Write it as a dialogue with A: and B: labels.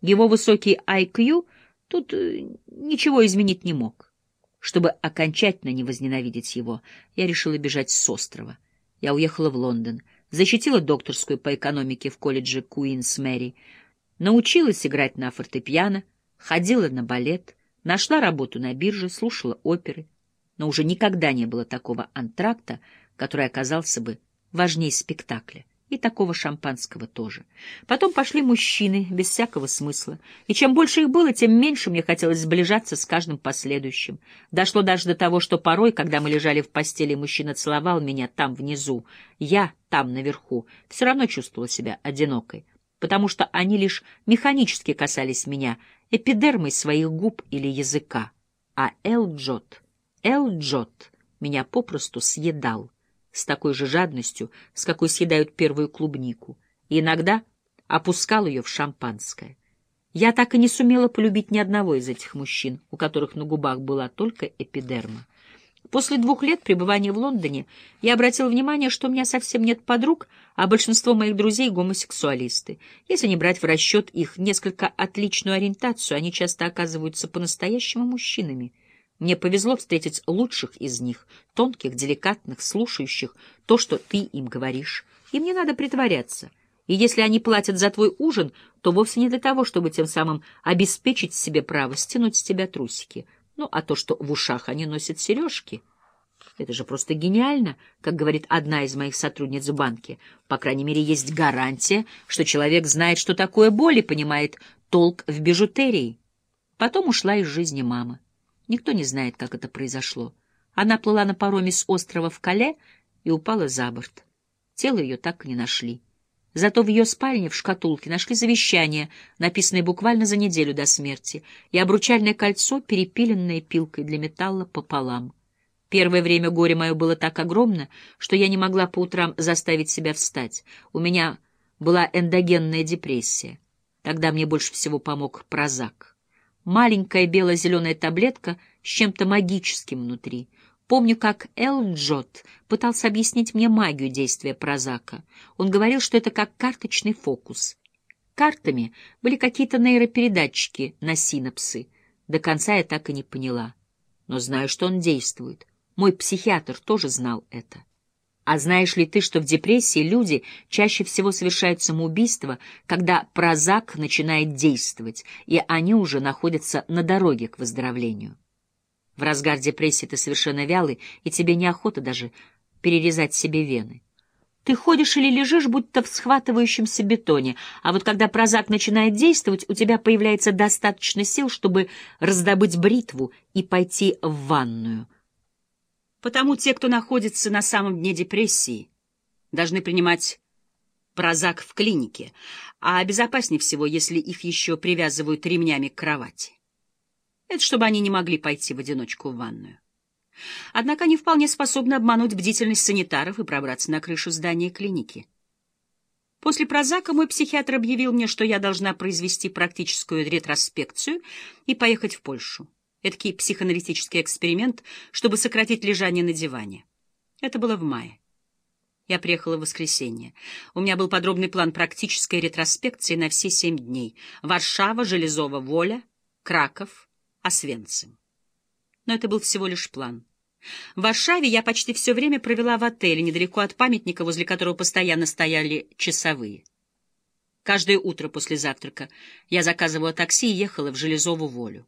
A: Его высокий IQ тут э, ничего изменить не мог. Чтобы окончательно не возненавидеть его, я решила бежать с острова. Я уехала в Лондон, защитила докторскую по экономике в колледже Куинс Мэри, научилась играть на фортепиано, ходила на балет, нашла работу на бирже, слушала оперы, но уже никогда не было такого антракта, который оказался бы важнее спектакля. И такого шампанского тоже. Потом пошли мужчины, без всякого смысла. И чем больше их было, тем меньше мне хотелось сближаться с каждым последующим. Дошло даже до того, что порой, когда мы лежали в постели, мужчина целовал меня там внизу, я там наверху, все равно чувствовала себя одинокой, потому что они лишь механически касались меня, эпидермой своих губ или языка. А Эл-Джот, Эл-Джот меня попросту съедал с такой же жадностью, с какой съедают первую клубнику, и иногда опускал ее в шампанское. Я так и не сумела полюбить ни одного из этих мужчин, у которых на губах была только эпидерма. После двух лет пребывания в Лондоне я обратила внимание, что у меня совсем нет подруг, а большинство моих друзей — гомосексуалисты. Если не брать в расчет их несколько отличную ориентацию, они часто оказываются по-настоящему мужчинами — мне повезло встретить лучших из них, тонких, деликатных, слушающих то, что ты им говоришь. Им не надо притворяться. И если они платят за твой ужин, то вовсе не для того, чтобы тем самым обеспечить себе право стянуть с тебя трусики. Ну, а то, что в ушах они носят сережки, это же просто гениально, как говорит одна из моих сотрудниц в банке. По крайней мере, есть гарантия, что человек знает, что такое боль и понимает толк в бижутерии. Потом ушла из жизни мама. Никто не знает, как это произошло. Она плыла на пароме с острова в Кале и упала за борт. Тело ее так и не нашли. Зато в ее спальне в шкатулке нашли завещание, написанное буквально за неделю до смерти, и обручальное кольцо, перепиленное пилкой для металла пополам. Первое время горе мое было так огромно, что я не могла по утрам заставить себя встать. У меня была эндогенная депрессия. Тогда мне больше всего помог прозак маленькая бело-зеленая таблетка с чем-то магическим внутри. Помню, как Эл Джот пытался объяснить мне магию действия прозака. Он говорил, что это как карточный фокус. Картами были какие-то нейропередатчики на синапсы. До конца я так и не поняла. Но знаю, что он действует. Мой психиатр тоже знал это. А знаешь ли ты, что в депрессии люди чаще всего совершают самоубийство, когда прозак начинает действовать, и они уже находятся на дороге к выздоровлению? В разгар депрессии ты совершенно вялый, и тебе неохота даже перерезать себе вены. Ты ходишь или лежишь, будто в схватывающемся бетоне, а вот когда прозак начинает действовать, у тебя появляется достаточно сил, чтобы раздобыть бритву и пойти в ванную — Потому те, кто находится на самом дне депрессии, должны принимать прозак в клинике, а безопаснее всего, если их еще привязывают ремнями к кровати. Это чтобы они не могли пойти в одиночку в ванную. Однако они вполне способны обмануть бдительность санитаров и пробраться на крышу здания клиники. После прозака мой психиатр объявил мне, что я должна произвести практическую ретроспекцию и поехать в Польшу. Эдакий психоаналитический эксперимент, чтобы сократить лежание на диване. Это было в мае. Я приехала в воскресенье. У меня был подробный план практической ретроспекции на все семь дней. Варшава, Железова Воля, Краков, Освенцим. Но это был всего лишь план. В Варшаве я почти все время провела в отеле, недалеко от памятника, возле которого постоянно стояли часовые. Каждое утро после завтрака я заказывала такси и ехала в Железову Волю.